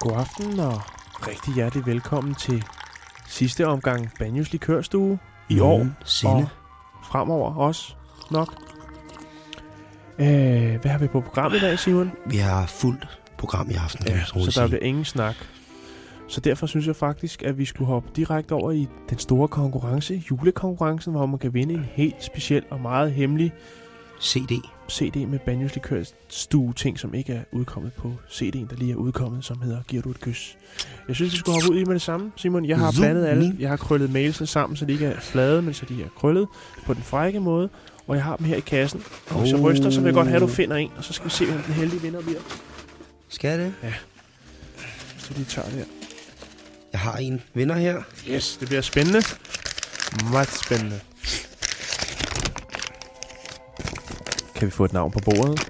God aften og rigtig hjertelig velkommen til sidste omgang Banjos Likørstue i år Nogensinde. og fremover også nok. Øh, hvad har vi på programmet i dag, Simon? Vi har fuldt program i aften, Ja, så der bliver ingen snak. Så derfor synes jeg faktisk, at vi skulle hoppe direkte over i den store konkurrence, julekonkurrencen, hvor man kan vinde en helt speciel og meget hemmelig CD. CD med Banjos Likør stue ting, som ikke er udkommet på CD'en, der lige er udkommet, som hedder Giver du et kys. Jeg synes, vi skulle hoppe ud i med det samme, Simon. Jeg har blandet alle. Jeg har krøllet mailsene sammen, så de ikke er flade, men så de er krøllet på den frække måde. Og jeg har dem her i kassen. Og hvis jeg Oh. ryster, så vil jeg godt have, at du finder en, og så skal vi se, hvem den heldige vinder bliver. Skal det? Hvis du lige tager det her. Jeg har en vinder her. Yes, det bliver spændende. Meget spændende. Kan vi få et navn på bordet?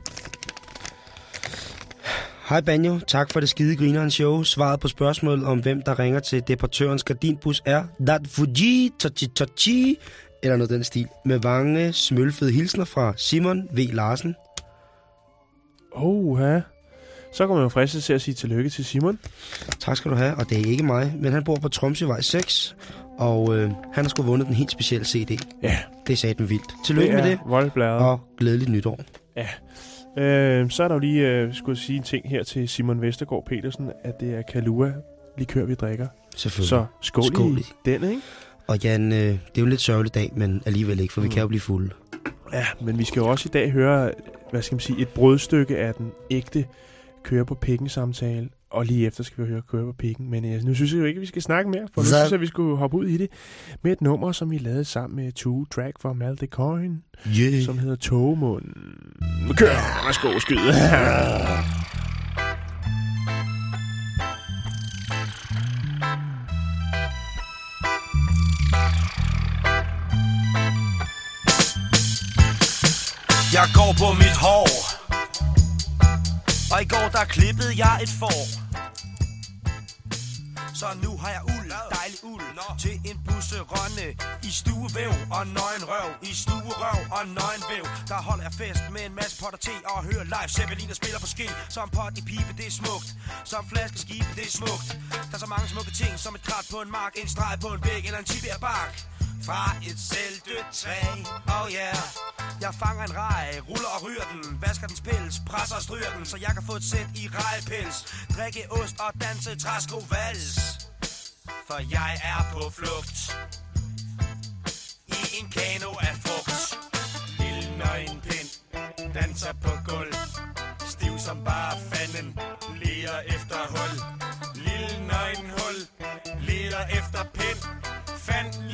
Hej Banjo, tak for det skide grineren show. Svaret på spørgsmålet om, hvem der ringer til deportørens gardinbus er Dat Fuji Tachi Tachi, eller noget af den stil, med mange smølfede hilsner fra Simon V. Larsen. Oh, ja. Så kommer man jo fristet til at sige tillykke til Simon. Tak skal du have, og det er ikke mig, men han bor på Tromsøvej 6, og øh, han har sgu vundet den helt specielle CD. Ja, Det sagde den vildt. Tillykke med det, voldbladet. og glædeligt nytår. Øh, så er der jo lige, øh, skulle sige en ting her til Simon Vestergaard Petersen, at det er Kalua likør, vi drikker. Selvfølgelig. Så skål, Skål i den, ikke? Og Jan, øh, det er jo en lidt sørgelig dag, men alligevel ikke, for vi Mm. kan jo blive fulde. Ja, men vi skal jo også i dag høre, hvad skal man sige, et brudstykke af den ægte køre på pikken samtale. Og lige efter skal vi høre køre på pikken. Men øh, nu synes jeg jo ikke, at vi skal snakke mere, for nu synes jeg, at vi skulle hoppe ud i det med et nummer, som vi lavede sammen med Two Track fra Malte Coin, Yeah. som hedder Togemunden. Kører, værsgo, skyd. Jeg går på mit hår Og i går der klippede jeg et får. Så nu har jeg uld, dejlig uld Til en busserønne I stuevæv og nøgen røv. I stuerøv og nøgen væv. Der holder jeg fest med en masse potter te Og hører live. Zeppelin der spiller på skill Som pot i pibe, det er smukt. Som flaskeskibe, det er smukt. Der er så mange smukke ting Som et krat på en mark En streg på en væg eller en tibia-bark fra et selvdødt træ, oh yeah. Jeg fanger en rej, ruller og ryger den Vasker dens pels, presser og stryger den Så jeg kan få et sæt i rejpels. Drikke ost og danse træsko vals. For jeg er på flugt. I en kano af frugt. Lille nøgenpind Danser på gulv. Stiv som bare fanden Leder efter hul. Lille nøgenhul Leder efter pind. Fandt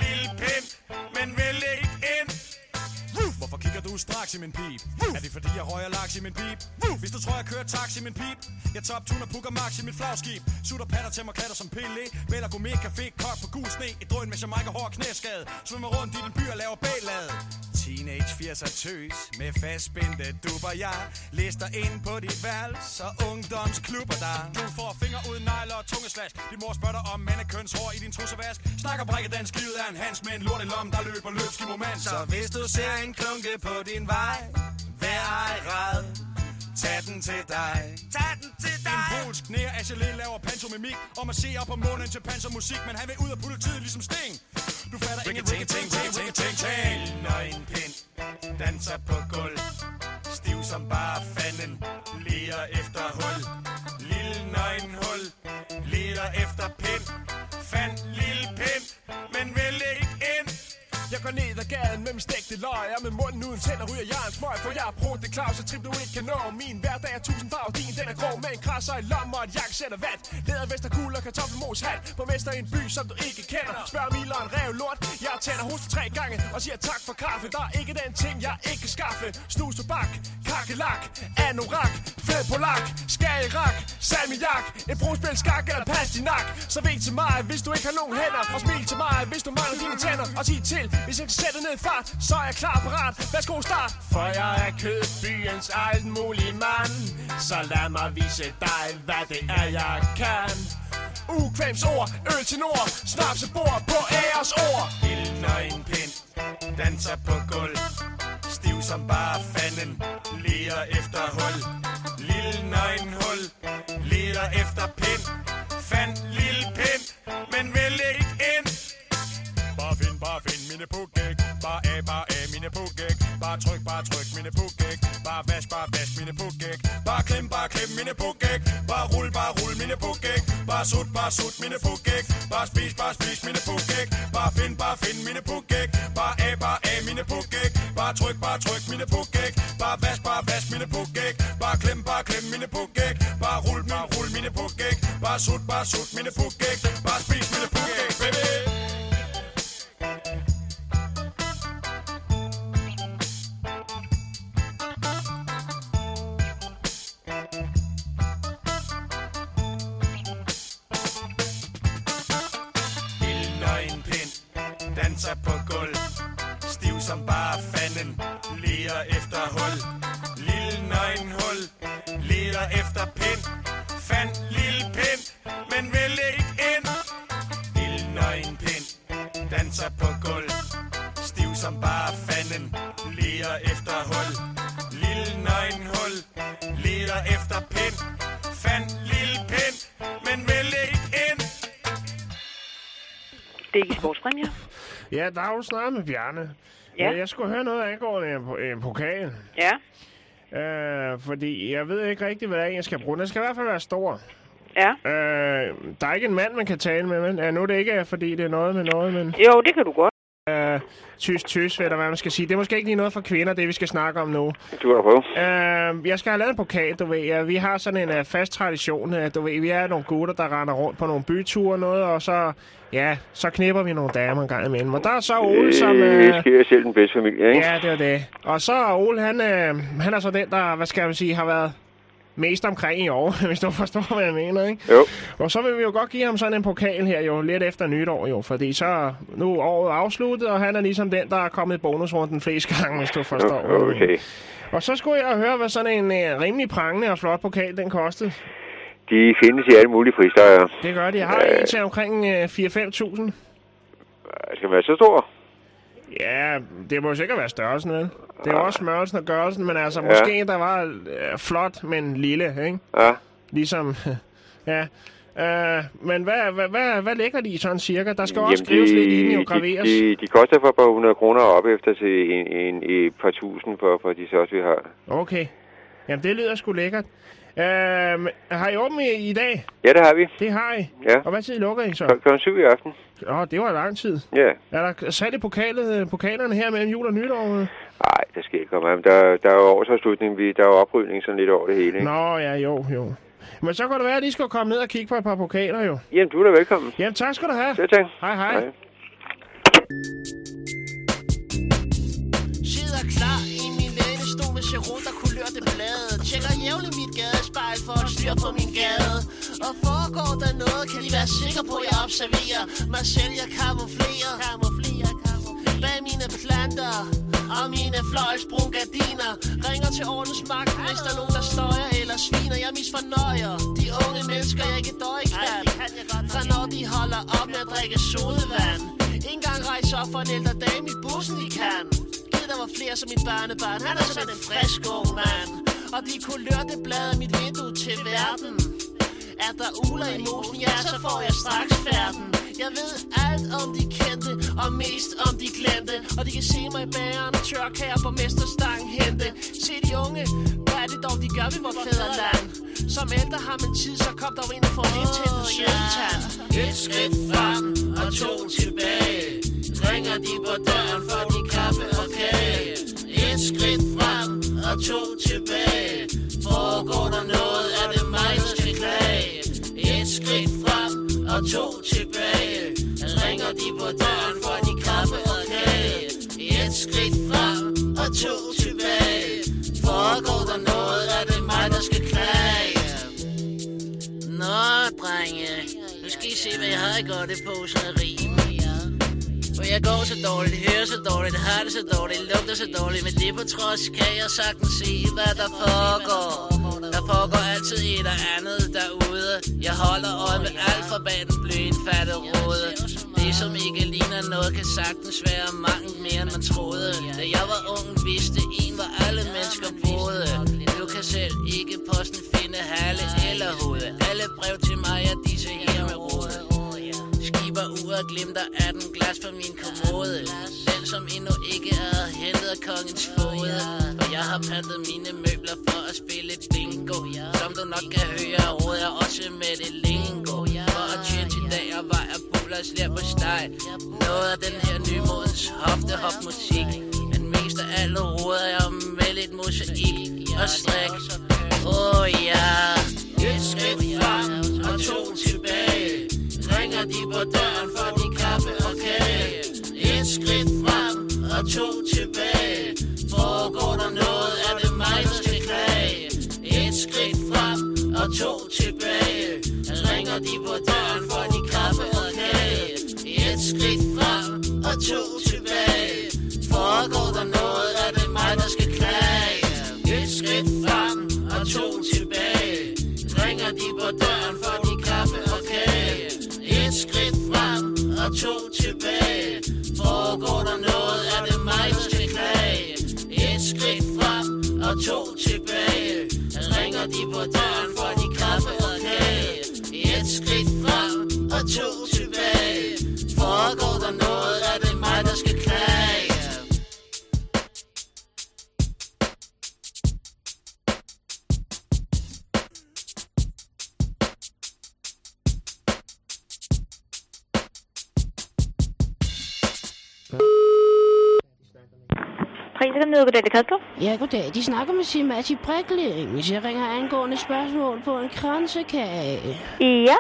laks i min pip? Er det fordi jeg røger laks i min pip? Hvis du tror jeg kører taxi i min pip. Jeg top tuner pukker max i mit flagskib. Sutter patter til mig klatter som pille Vælger gourmet café, kok på gul sne. Et drøn med Jamaica hård knæskade. Svømmer rundt i den by og laver bælade Teenage 80'er tøs Med fastspændte dupper jeg Lister ind på dit værelse Og ungdomsklubber der Du får fingre uden negler og tungeslask Din mor spørger dig om mandekøns hår i din trussevask Snakker brækket dansk livet er en hans med en lort i lommen Der løber løbsk i moment Så hvis du ser en klunke på din vej Vær ej ræd Tag den til dig. Tag den til En dig. polsk nære Achelé laver pantomimik Om at se op på månen til pansermusik Men han vil ud af politiet ligesom Sting. Du fatter ingen ting, ting, ting, ting, ting, ting Nøgen pind Danser på gulv Stiv som bare fanden Leder efter hul. Lille nøgen hul Leder efter pind. Fandt en lille pind Men vil ikke jeg går ned ad gaden med min stegte løg Jeg med munden uden tænder ryger jeg en smøg For jeg er brugt det klaus, så trip du ikke kan nå. Min hverdag er tusind farver, din den er grå. Med en krasser i lommen og et jakkesæt af vat vest vester gul og kartoffelmos hat. På mester i en by, som du ikke kender. Spørg Milan, en rev lort. Jeg tænder hos tre gange og siger tak for kaffe. Der er ikke den ting, jeg ikke kan skaffe. Snus tobak, kakelak, anorak Fed polak, skagerak, salmiak Et brugspil skak eller pastinak. Så ved til mig, hvis du ikke har nogen hænder. Og smil til mig, hvis du mangler dine tænder. Og sig til, hvis jeg kan sætte ned i fart Så er jeg klar og parat, værsgo start. For jeg er kødbyens alt mulig mand. Så lad mig vise dig, hvad det er jeg kan. Ukvæms ord, øl til nord. Snapsebord på æres ord. Lille en pind Danser på gulv. Stiv som bare fanden Leder efter hul. Lille nøgen hul Leder efter pind. Fand lille pind. Mine pugæk Bare af, bare af mine pugæk Bare tryk, bare tryk mine pugæk Bare vask, bare vask mine pugæk Bare klem, bare klem mine pugæk Bare rul, bare rul mine pugæk Bare sut, bare sut mine pugæk Bare spis, bare spis mine pugæk Bare find, bare find mine pugæk Bare af, bare af mine pugæk Bare tryk, bare tryk mine pugæk Bare vask, bare vask mine pugæk Bare klem, bare klem mine pugæk Bare rul, bare rul mine pugæk Bare sut, bare sut mine pugæk Bare spis mine pugæk, baby Danser på gulv. Stiv som bare fanden Leder efter hul. Ja, der har du snakket med Bjarne. Ja. Jeg skulle høre noget angående en, en pokal. Ja. Øh, fordi jeg ved ikke rigtig, hvad er, jeg skal bruge. Den skal i hvert fald være stor. Ja. Øh, der er ikke en mand, man kan tale med, men ja, nu er det ikke, fordi det er noget med noget, men... Jo, det kan du godt. Øh, tys, tys, eller hvad man skal sige. Det er måske ikke lige noget for kvinder, det vi skal snakke om nu. Du da prøve. Øh, jeg skal have lavet en pokal, du ved. Ja, vi har sådan en uh, fast tradition, uh, du ved. Vi er nogle gutter, der render rundt på nogle byture og noget, og så, ja, så knipper vi nogle damer en gang imellem. Og der er så Ole, som... Det Uh, sker selv den bedste familie, ikke? ja, det er det. Og så er Ole, han, uh, han er så den, der, hvad skal man sige, har været mest omkring i år, hvis du forstår, hvad jeg mener, ikke? Jo. Og så vil vi jo godt give ham sådan en pokal her jo, lidt efter nytår jo, fordi så nu er året afsluttet, og han er ligesom den, der er kommet i bonusrunden flest gange, hvis du forstår. Okay. Og så skulle jeg høre, hvad sådan en uh, rimelig prangende og flot pokal, den kostede. De findes i alle mulige prislejer. Det gør de. Jeg har en til omkring uh, 4-5.000. Skal være så stor? Ja, det må sikkert være størrelsen, vel? Det er jo også smørelsen og gørelsen, men altså, måske der var uh, flot, men lille, ikke? Ja. Ligesom, ja. Uh, men hvad, hvad, hvad, hvad lægger de sådan cirka? Der skal jo også skrives lidt i den, jo de, graveres. de, de koster for et par hundrede kroner op efter til en, en, et par tusind for, for de sås, vi har. Okay. Jamen, det lyder sgu lækkert. Uh, har I åbent i, i dag? Ja, det har vi. Det har I. Ja. Og hvad tid lukker I så? Kl. klokken syv i aften. Åh, det var lang tid. Ja. Er der salg i pokalet, pokalerne her mellem jul og nytår? Nej, det skal ikke komme. Der, der er jo årsafslutning, vi, der er jo oprydning sådan lidt over det hele, ikke? Nå, ja, jo, jo. Men så kan det være, at I skal komme ned og kigge på et par pokaler, jo. Jamen, du er da velkommen. Jamen, tak skal du have. Ja, tak. Hej, hej. Hej. Sidder klar i min lænestol med ser rundt og kulørte blade Tjekker jævnligt mit gadespejl for at styr på min gade. Og foregår der noget, kan de være sikre på, at jeg observerer. Mig selv, jeg kamuflerer Bag mine planter og mine fløjlsbrune gardiner. Ringer til ordensmagten, hvis der er nogen, der støjer eller sviner. Jeg misfornøjer de unge mennesker, jeg ikke døje kan Fra når de holder op med at drikke sodavand. Ikke engang rejse op for en ældre dame i bussen, de kan der var flere som mit barnebarn. Han er sådan en frisk ung mand. Og de kulørte blade mit vindue til verden. Er der uler i mosen, ja, så får jeg straks færden Jeg ved alt om de kendte Og mest om de glemte. Og de kan se mig i bageren og tørkager på mesterstang hente. Se de unge, det dog de gør ved vores fædreland. Som ældre har man tid, så kom dog ind og få til den sødtand Et skridt frem og to tilbage. Ringer de på døren for de kaffe og kage. Et skridt frem og to tilbage. Foregår der noget, er det mig, der skal klage? Et skridt frem og to tilbage. Ringer de på døren for de kaffe og kage. Et skridt frem og to tilbage Foregår der noget, er det mig, der skal klage Nå, drenge, nu skal I se, hvad jeg har i godt på, så er rim. For jeg går så dårligt, hører så dårligt, har det så dårligt, lugter så dårligt, men det på trods kan jeg sagtens se, hvad der foregår. Der foregår altid et eller andet derude. Jeg holder øje med alt fra bag den blødindfattede rode. Det som ikke ligner noget kan sagtens være mange mere end man troede. Da jeg var ung vidste en hvor alle mennesker boede. Du kan selv ikke posten finde halve eller hoved. Alle brev til mig er disse her med rode Skiber uret glimter af den glas på min kommode. Den som endnu ikke er hentet af kongens fod. Og jeg har pantet mine møbler for at spille bingo. Som du nok kan høre, råder jeg også med det lingo. For at tjene til dag og vej og buller slær på steg Noget af den her nymodens hoftehop musik. Men mest af alt roder jeg med lidt mosaik og strik. Åh oh, ja, et skridt frem og to tilbage. Ringer de på døren for de kaffe og kage. Et skridt frem og to tilbage. Foregår der noget, er det mig, der skal klage? Et skridt frem og to tilbage. Ringer de på døren for de kaffe og kage. Et skridt frem og to tilbage. Foregår der noget, er det mig, der skal klage. Et skridt frem og to tilbage. Ringer de på døren for de kaffe og kage. Et skridt frem og to tilbage. Foregår der noget, er det mig, der skal klage. Et skridt frem og to tilbage. Ringer de på døren for de kaffe og kage. Et skridt frem og to tilbage. Foregår der noget, er det mig, der skal klage? Priser på det Kastrup. Ja, goddag. De snakker med Simati Prikling. Jeg ringer angående spørgsmål på en kransekage. Ja,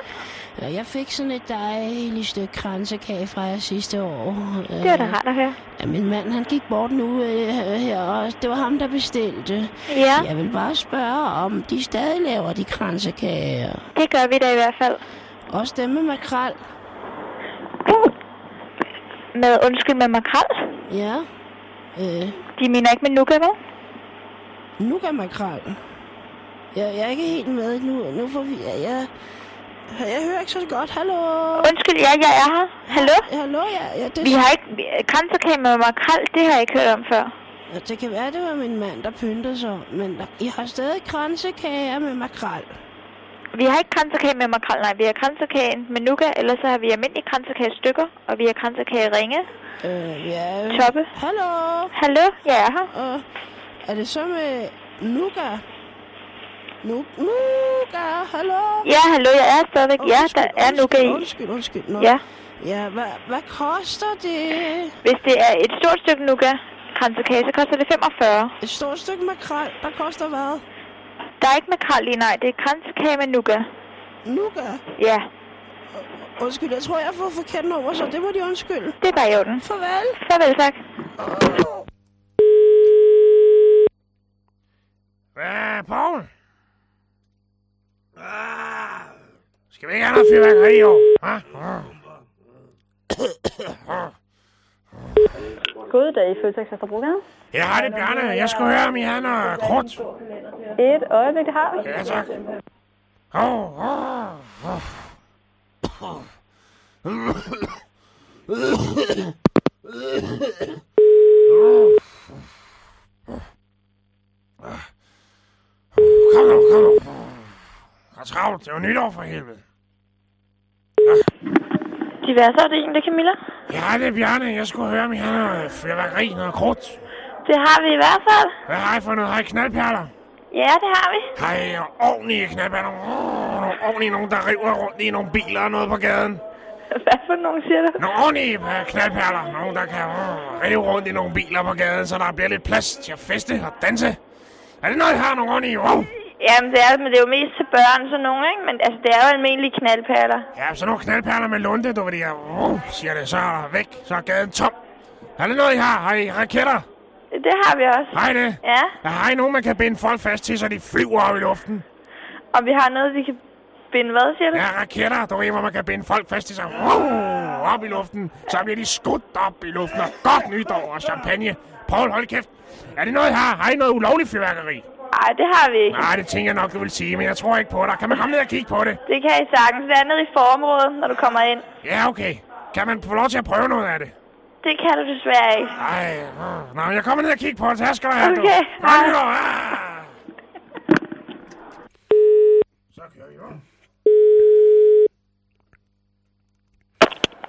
Ja, jeg fik sådan et dejligt stykke kransekage fra jer sidste år. det var da rart at høre. Ja, min mand, han gik bort nu øh, her, og det var ham, der bestilte. Ja, Jeg vil bare spørge, om de stadig laver de kransekager. det gør vi da i hvert fald. Også dem med makrel. Med undskyld med makrel. Ja. Øh, De mener ikke med nougat, vel? nu kan makrel. Jeg, jeg er ikke helt med nu. Nu får vi... Jeg, jeg, jeg hører ikke så godt. Hallo? Undskyld, ja, jeg er her. Hallo? Hallo, ja. ja det, Vi har ikke... Kransekage med makrel, det har jeg ikke hørt om før. Ja, det kan være, det var min mand, der pyntede sig. Men I har stadig kransekager med makrel. Vi har ikke kransekage med makrel, nej. Vi har kransekage med nougat, ellers så har vi almindelige kransekagestykker, og vi har kransekage ringe. Øh, ja. Toppe. Hallo? Hallo? Jeg er her. Og er det så med nougat? Nu, nougat, hallo? Ja, hallo, jeg er stadigvæk. Ja, der er nougat i. Undskyld, undskyld. Nå. Ja. Ja, hvad, hvad koster det? Hvis det er et stort stykke nougat kransekage, så koster det 45. Et stort stykke makrel, der koster hvad? Der er ikke makrel i, nej. Det er kransekage med nougat. Nougat? Ja, Undskyld, jeg tror, jeg har fået forkert nummer, så det må de undskylde. det er bare i orden. Farvel. Farvel, tak. Hvad, Paul? Ah, skal vi ikke have noget fyrværkeri i år? Goddag, Føtex Østerbrogade. Ja, hej, det Bjarne. Jeg skulle høre, om I har noget krudt. Et øjeblik, det har vi. Ja, tak. Åh, åh, åh. Kom nu, kom nu. Jeg er travlt. Det er jo nytår for helvede. Diverse afdeling, det er Camilla. Ja, det er Bjarne. Jeg skulle høre, om I har noget fyrværkeri, noget krudt. Det har vi i hvert fald. Hvad har I for noget? Har I knaldperler? Ja, det har vi. Har I ordentlige knaldperler? Nogle ordentlige nogen, der river rundt i nogle biler og noget på gaden? Hvad for nogen siger du? Nogle ordentlige øh, knaldperler. Nogen, der kan uh, rive rundt i nogle biler på gaden, så der bliver lidt plads til at feste og danse. Er det noget, I har nogle ordentlige? Wow. Jamen, det er, men det er jo mest til børn, sådan nogle, ikke? Men altså, det er jo almindelige knaldperler. Ja, så nogle knaldperler med lunde, du ved det. Uh, siger det, så er væk. Så er gaden tom. Er det noget, I har? Har I raketter? Det har vi også. I det? Ja, Ja, Har I nogen, man kan binde folk fast til, så de flyver op i luften? og vi har noget, vi kan binde hvad, siger du? Ja, raketter, du ved, hvor man kan binde folk fast til sig. Uh, op i luften. Så bliver de skudt op i luften. Og godt nytår og champagne. Paul, hold kæft. Er det noget, I har? Har I noget ulovligt fyrværkeri? Nej, det har vi ikke. Nej, det tænker jeg nok, du vil sige, men jeg tror ikke på dig. Kan man komme ned og kigge på det? Det kan I sagtens. Det er nede i forområdet, når du kommer ind. Ja, okay. Kan man få lov til at prøve noget af det? Det kan du desværre ikke. Ej, øh, nå, jeg kommer ned og kigger på det. Tak skal du have, du. Okay, hej. nytår. Ah. Så kører vi jo.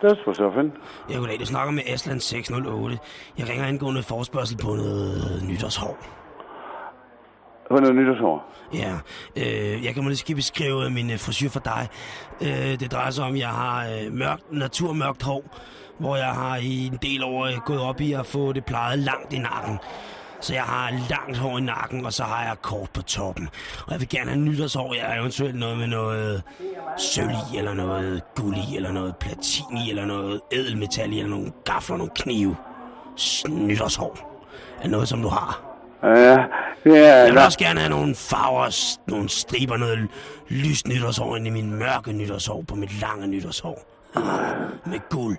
Det er for så fanden. Ja, goddag. Du snakker med Aslan 608. Jeg ringer angående forspørgsel på noget nytårshår. På noget nytårsår. Ja, øh, jeg kan måske beskrive min øh, frisyr for dig. Øh, det drejer sig om, at jeg har øh, mørkt, naturmørkt hår, hvor jeg har i en del år øh, gået op i at få det plejet langt i nakken. Så jeg har langt hår i nakken, og så har jeg kort på toppen. Og jeg vil gerne have nytårshår. Jeg har eventuelt noget med noget sølv i, eller noget guld i, eller noget platin i, eller noget ædelmetal i, eller nogle gafler, nogle knive. Nytårshår. Er noget, som du har? Ja, det er... Jeg vil også gerne have nogle farver, nogle striber, noget lyst nytårshår ind i min mørke nytårshår på mit lange nytårshår. Med guld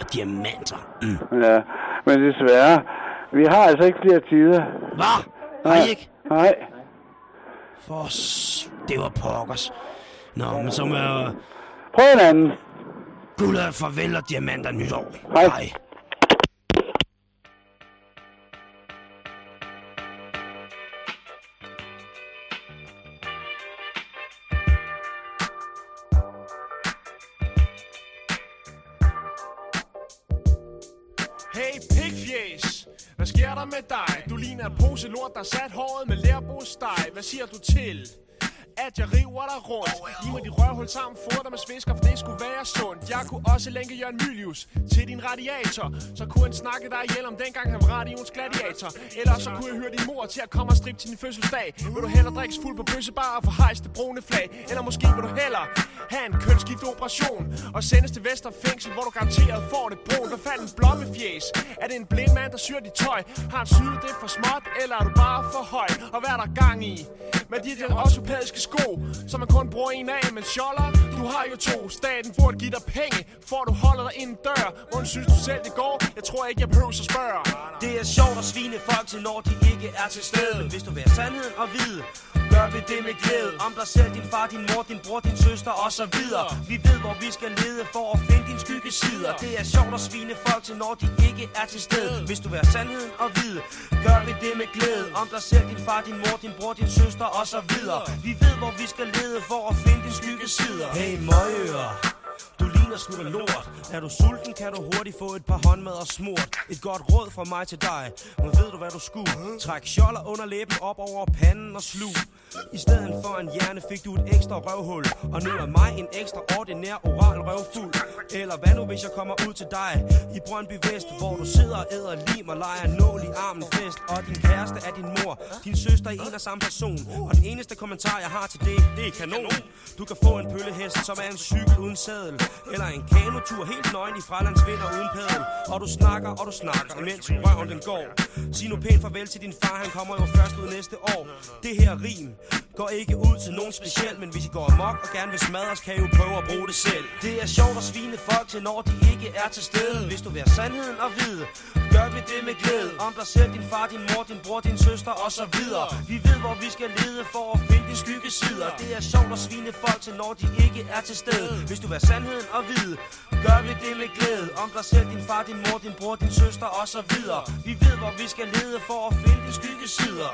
og diamanter. Mm. Ja, men desværre, vi har altså ikke flere tider. Hvad? Har I ikke? Nej. For det var pokkers. Nå, men så må jeg... Prøv en anden. Guld og farvel og diamanter nytår. Hej. Hej. Starter med dig? Du ligner en pose lort, der sat håret med lærbosteg. Hvad siger du til? At jeg river dig rundt Giv mig de røvhul sammen, fodrer dig med svisker For det skulle være sundt Jeg kunne også lænke Jørgen Mylius til din radiator Så kunne han snakke dig ihjel om dengang han var radioens gladiator Eller så kunne jeg høre din mor til at komme og strippe til din fødselsdag Vil du hellere drikkes fuld på bøssebar og få hejst det brune flag Eller måske vil du hellere have en kønsskifteoperation Og sendes til Vesterfængsel, hvor du garanteret får det brun Hvad fanden en blommefjæs? Er det en blind mand, der syr dit tøj? Har han syet det for småt, eller er du bare for høj? Og hvad er der gang i? Med de der ortopædiske sko, som man kun bruger en af, men sjoller, du har jo to. Staten burde give dig penge, for du holder dig inden dør. Hvordan synes du selv det går? Jeg tror ikke, jeg behøver at spørge. Det er sjovt at svine folk til, når de ikke er til stede. Men hvis du vil have sandheden og vide, gør vi det med glæde. Om dig selv, din far, din mor, din bror, din søster og så videre. Vi ved, hvor vi skal lede for at finde din skyggesider. Det er sjovt at svine folk til, når de ikke er til stede. Hvis du vil have sandheden og vide, gør vi det med glæde. Om dig selv, din far, din mor, din bror, din søster og så videre. Vi ved, hvor vi skal lede for at finde din skyggesider. Hey, i møgører. Du skulle være lort. Er du sulten, kan du hurtigt få et par håndmad og smurt. Et godt råd fra mig til dig. Men ved du hvad du skulle? Træk sjoller under læben op over panden og slug I stedet for en hjerne fik du et ekstra røvhul. Og nu er mig en ekstra ordinær oral røvfuld Eller hvad nu hvis jeg kommer ud til dig? I Brøndby Vest Hvor du sidder og æder lim og leger nål i armen fest. Og din kæreste er din mor. Din søster er en og samme person. Og den eneste kommentar jeg har til det, det er kanon. Du kan få en pøllehest som er en cykel uden sadel Eller en kanotur helt nøgen i fralandsvinder uden padel. Og du snakker og du snakker imens røven den går. Sig nu pænt farvel til din far, han kommer jo først ud næste år. Det her rim går ikke ud til nogen speciel Men hvis I går amok og gerne vil smadres, kan I jo prøve at bruge det selv. Det er sjovt at svine folk til, når de ikke er til stede. Hvis du vil have sandheden og vide, gør vi det med glæde. Om dig selv, din far, din mor, din bror, din søster og så videre. Vi ved, hvor vi skal lede for at finde de skyggesider Det er sjovt at svine folk til, når de ikke er til stede. Hvis du vil sandheden og vide, gør vi det med glæde. Om dig selv, din far, din mor, din bror, din søster og så videre. Vi ved, hvor vi skal lede for at finde de skyggesider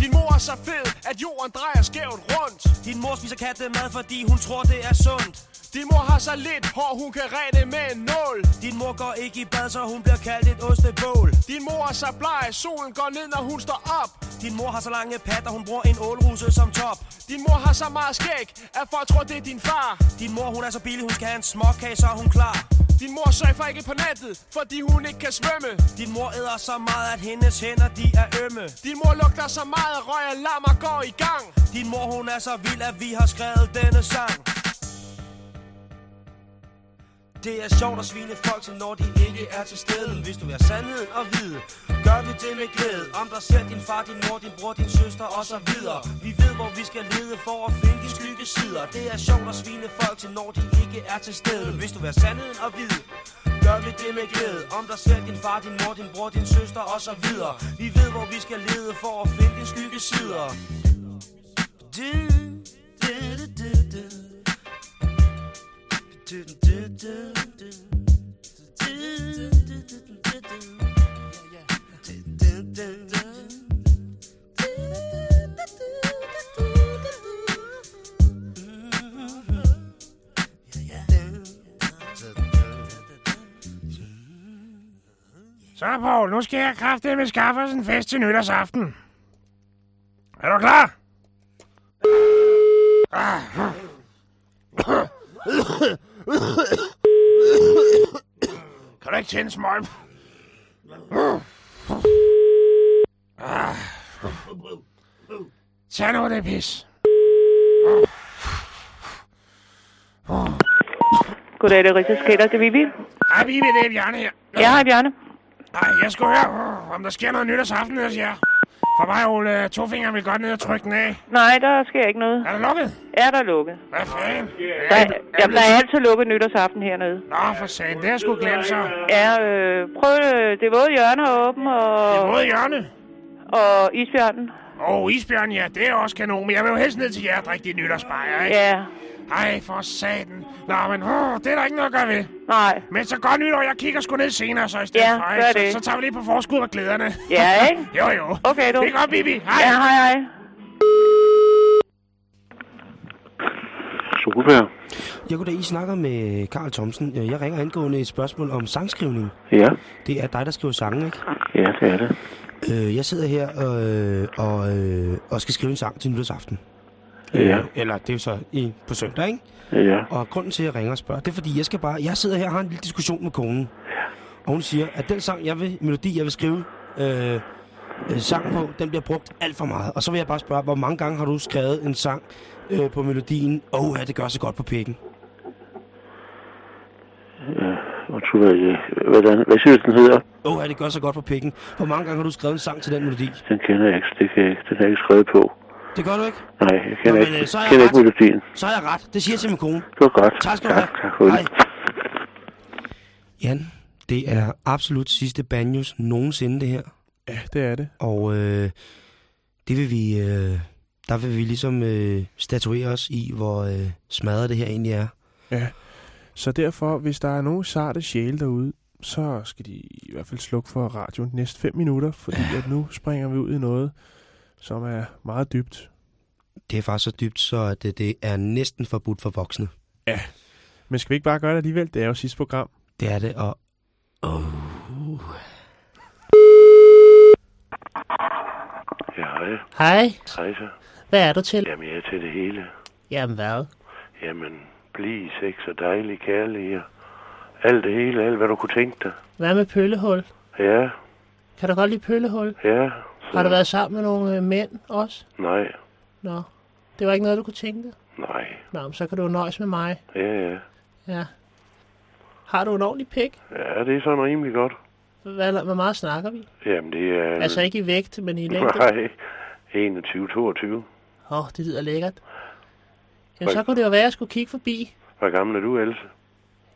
din mor er så fed, at jorden drejer skævt rundt. Din mor spiser kattemad, fordi hun tror, det er sundt. Din mor har så lidt hår, hun kan rette med en nål. Din mor går ikke i bad, så hun bliver kaldt et ostebål. Din mor er så bleg, solen går ned, når hun står op. Din mor har så lange patter, hun bruger en ålruse som top. Din mor har så meget skæg, at folk tror, det er din far. Din mor, hun er så billig, hun skal have en småkage, så er hun klar. Din mor surfer ikke på nettet, fordi hun ikke kan svømme. Din mor æder så meget, at hendes hænder, de er ømme. Din mor lugter så meget, at røg og lammer går i gang. Din mor, hun er så vild, at vi har skrevet denne sang. Det er sjovt at svine folk til, når de ikke er til stede. Hvis du vil have sandheden og vide, gør vi det med glæde. Om dig selv, din far, din mor, din bror, din søster og så videre. Vi ved, hvor vi skal lede for at finde de skyggesider Det er sjovt at svine folk til, når de ikke er til stede. Hvis du vil have sandheden og vide, gør vi det med glæde. Om dig selv, din far, din mor, din bror, din søster og så videre. Vi ved, hvor vi skal lede for at finde de skyggesider du, du, du, du, du. Så, Paul, nu skal jeg kraftedeme skaffe os en fest til nytårsaften. Er du klar? Ah. Kan du ikke tænde smøg? Ah. Tag nu det pis. Goddag, det er Ritas Kætter. Det er Vivi. Hej, Vivi, det er Bjarne her. Ja, hej Bjarne. Nej, jeg skulle høre, om der sker noget nytårsaften hos jer. For mig, Ole, Tofinger vil godt ned og trykke den af. Nej, der sker ikke noget. Er der lukket? Ja, der er lukket. Hvad fanden? Der, jamen, der er altid lukket nytårsaften hernede. Nå, for satan, det har jeg sgu glemt så. Ja, øh, prøv øh, det våde hjørne er åben, og... Det våde hjørne? Og isbjørnen. Åh, oh, isbjørn, ja, det er også kanon, men jeg vil jo helst ned til jer og drikke de nytårsbajer, ikke? Ja. Ej, for satan. Nå, men uh, det er der ikke noget at gøre ved. Nej. Men så godt nytår, jeg kigger sgu ned senere, så i stedet Ja, for, gør ikke? Så, det. så tager vi lige på forskud og glæderne. Ja, ikke? jo, jo. Okay, du. Det er godt, Bibi. Hej. Ja, hej, hej. Super. Jeg goddag, I snakker med Karl Thomsen. Øh, Jeg ringer angående et spørgsmål om sangskrivning. Ja, Det er dig, der skriver sange, ikke? ja, det er det. Øh, jeg sidder her øh, og, øh, og skal skrive en sang til nytårsaften. Ja. Øh, eller det er jo så i, på søndag, ikke? Ja. Og grunden til, at jeg ringer og spørger, det er fordi, jeg skal bare... Jeg sidder her og har en lille diskussion med konen. Og hun siger, at den sang, jeg vil, melodi, jeg vil skrive øh, øh, sang på, den bliver brugt alt for meget. Og så vil jeg bare spørge, hvor mange gange har du skrevet en sang øh, på melodien? Åh, oh, ja, det gør så godt på pikken. Ja, undskyld, hvad, jeg- hvordan, hvad synes den hedder? Åh, oh, ja, det gør så godt på pikken. Hvor mange gange har du skrevet en sang til den melodi? Den kender jeg ikke, det kan jeg ikke. Den har jeg ikke skrevet på. Det gør du ikke? Nej, jeg kender, Nå, men, ikke, øh, så er jeg kender ikke ret. melodien. Så har jeg ret. Det siger jeg til min kone. Det var godt. Tak skal du have. Tak, Hej. Jan, det er absolut sidste banjos nogensinde, det her. Ja, det er det. Og øh, det vil vi, øh, der vil vi ligesom øh, statuere os i, hvor øh, smadret det her egentlig er. Ja. Så derfor, hvis der er nogen sarte sjæle derude, så skal de i hvert fald slukke for radioen de næste fem minutter, fordi at nu springer vi ud i noget, som er meget dybt. Det er faktisk så dybt, så at det, det er næsten forbudt for voksne. Ja. Men skal vi ikke bare gøre det alligevel? Det er jo sidste program. Det er det, og... Oh. Ja, hej. Hej. Hej så. Hvad er du til? Jamen, jeg er til det hele. Jamen hvad? Jamen, bliv, sex og dejlig kærlighed. Alt det hele, alt hvad du kunne tænke dig. Hvad med pøllehul? Ja, Kan du godt lide pøllehul? ja. Har du været sammen med nogle øh, mænd også? Nej, Nå, det var ikke noget, du kunne tænke dig? nej. Nå, men så kan du nøjes med mig. Ja, ja. Ja. Har du en ordentlig pik? Ja, det er sådan rimelig godt. Hvad, hvor meget snakker vi? Jamen, det er... Altså ikke i vægt, men i længde? Nej, 21, 22. Åh, oh, det lyder lækkert. Jamen, så kunne det jo være, at jeg skulle kigge forbi. Hvor gammel er du, Else?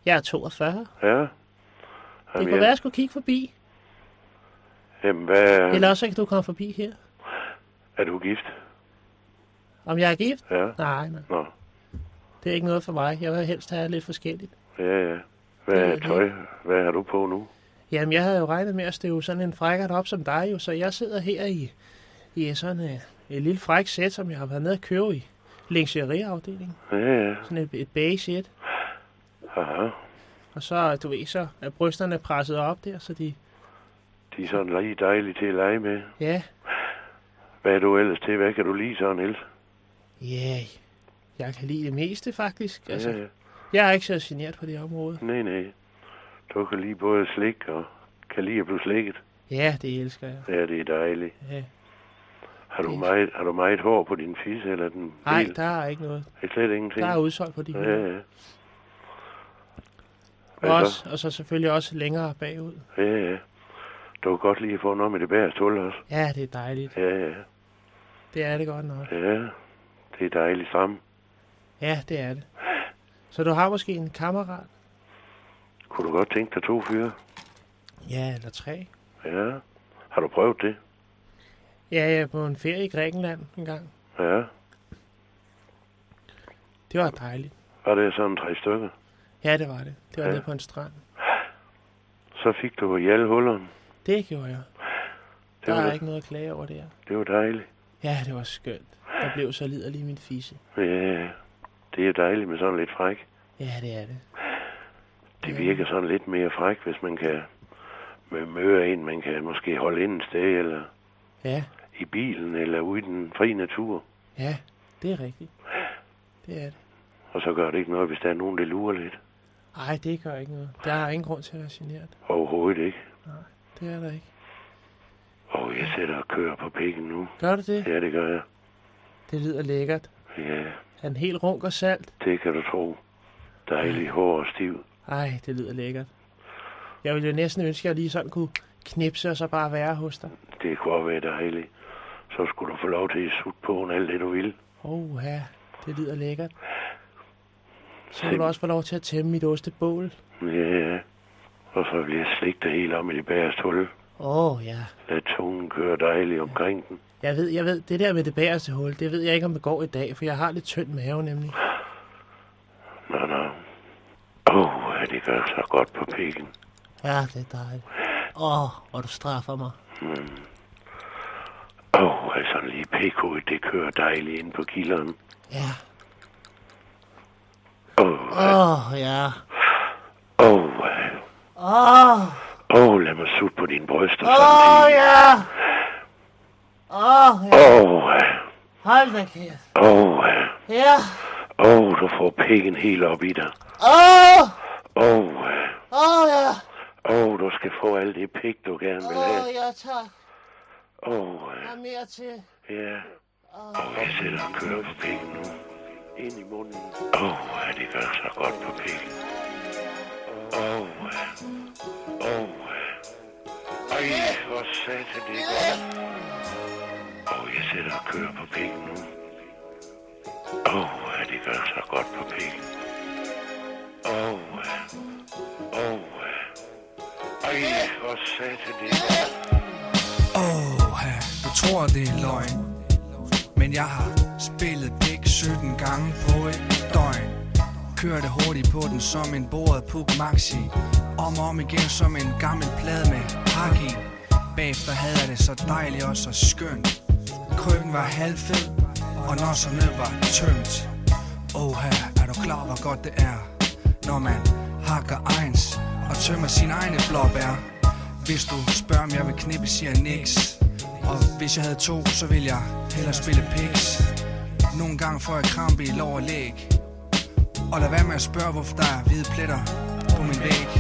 Jeg er 42. Ja. Det Jamen, kunne jeg- være, at jeg skulle kigge forbi. Jamen, hvad... Eller også så kan du komme forbi her. Er du gift? Om jeg er gift? Ja. Nej, nej. Nå, Det er ikke noget for mig. Jeg vil helst have lidt forskelligt. ja, ja. Hvad er tøj? Hvad har du på nu? Jamen, jeg havde jo regnet med at støve sådan en frækkert op som dig, jo, så jeg sidder her i, i sådan et, et lille fræk sæt, som jeg har været nede at købe i lingerieafdelingen. Ja, ja. Sådan et, et beige sæt. Aha. Og så, du ved, så er brysterne presset op der, så de, De er sådan lige dejlige til at lege med. ja, Hvad er du ellers til? Hvad kan du lide sådan, Else? ja, jeg kan lide det meste faktisk. Altså, Ja, ja. Jeg er ikke så generet på det område. Nej, nej. Du kan lide både slik og kan lide at blive slikket. Ja, det elsker jeg. Ja, det er dejligt. Ja. Har du, meget, har du meget hår på din fisse, eller den Nej, der er ikke noget. Det er slet ingenting. Der er udsolgt på de Ja, ja. Og, Hvad også, og så selvfølgelig også længere bagud. Ja, ja. Du kan godt lige få noget med det bæreste hul også. Ja, det er dejligt. Ja, ja. Det er det godt nok. Ja, det er dejligt frem. Ja, det er det. Så du har måske en kammerat? Kunne du godt tænke dig to fyre? Ja, eller tre. Ja. Har du prøvet det? Ja, jeg er på en ferie i Grækenland en gang. Ja. Det var dejligt. Var det sådan tre stykker? Ja, det var det. Det var Ja. nede på en strand. Så fik du i alle hullerne. Det gjorde jeg. Det Der var er ikke noget at klage over der. Det var dejligt. Ja, det var skønt. Jeg blev så liderlig i min fisse. Ja, det er dejligt med sådan lidt fræk. Ja, det er det. Det virker sådan lidt mere fræk, hvis man kan møre ind, man kan måske holde ind et sted, eller Ja, i bilen, eller ude i den fri natur. ja, det er rigtigt. Det er det. Og så gør det ikke noget, hvis der er nogen, der lurer lidt. Ej, det gør ikke noget. Der er ingen grund til at være generet. Overhovedet ikke. Det er der ikke. Og jeg sætter og kører på pikken nu. Gør du det? Ja, det gør jeg. Det lyder lækkert. Ja, Er den helt runk og salt? det kan du tro. Dejlig hår og stiv. Ej, det lyder lækkert. Jeg ville jo næsten ønske, at jeg lige sådan kunne knipse og så bare være hos dig. Det kunne også være dejligt. Så skulle du få lov til at sutte på alt det, du vil. Åh, ja, det lyder lækkert. Så vil du også få lov til at tæmme mit ostebål. Ja, og så vil jeg slikke det hele om i det bagerste hul. Åh, oh, ja. Lad tungen køre dejligt omkring den. Jeg ved, jeg ved, det der med det bagerste hul, det ved jeg ikke, om det går i dag, for jeg har lidt tynd mave nemlig. Nå, nå. Åh, oh, det gør så godt på pikken. Ja, det er dejligt. Åh, oh, hvor du straffer mig. Mm. Åh, oh, sådan lige pikhovedet, det kører dejligt ind på kilderen. Ja. Åh, oh, oh, ja. åh, oh, ja. Åh, Åh, oh, lad mig sutte på dine bryster samtidig. ja. Åh, ja. Åh, oh. Hold da kæft. Åh, oh, ja. Åh, oh, du får pikken helt op i dig. Åh, Åh, oh, åh, ja. Åh, oh, du skal få alt det pik, du gerne vil Åh, have. ja, tak. Åh, oh, Der er mere til. ja. Åh, oh, jeg sætter og kører på pikken nu. Ind i munden. Åh, oh, det gør så godt på pikken. Åh, oh. Åh, oh. Ej, hvor satan det er godt. Åh, oh, jeg sætter og kører på pikken nu. Åh, oh, ja, det gør så godt på pikken. Åh, oh. Åh, oh. Ej, hvor satan det er godt. Åh, du tror det er løgn Men jeg har spillet pik 17 gange på et døgn Kørte hurtigt på den som en bordet puk maxi Om og om igen som en gammel plade med hak i Bagefter havde jeg det så dejligt og så skønt Krøben var halvfed Og når så ned var tømt Åh, er du klar hvor godt det er Når man hakker ejens Og tømmer sin egne blåbær hvis du spørger, om jeg vil knippe, siger jeg niks. Og hvis jeg havde to, så ville jeg hellere spille piks. Nogle gange får jeg krampe i lår og læg. Og lad være med at spørge, hvorfor der er hvide pletter på min væg.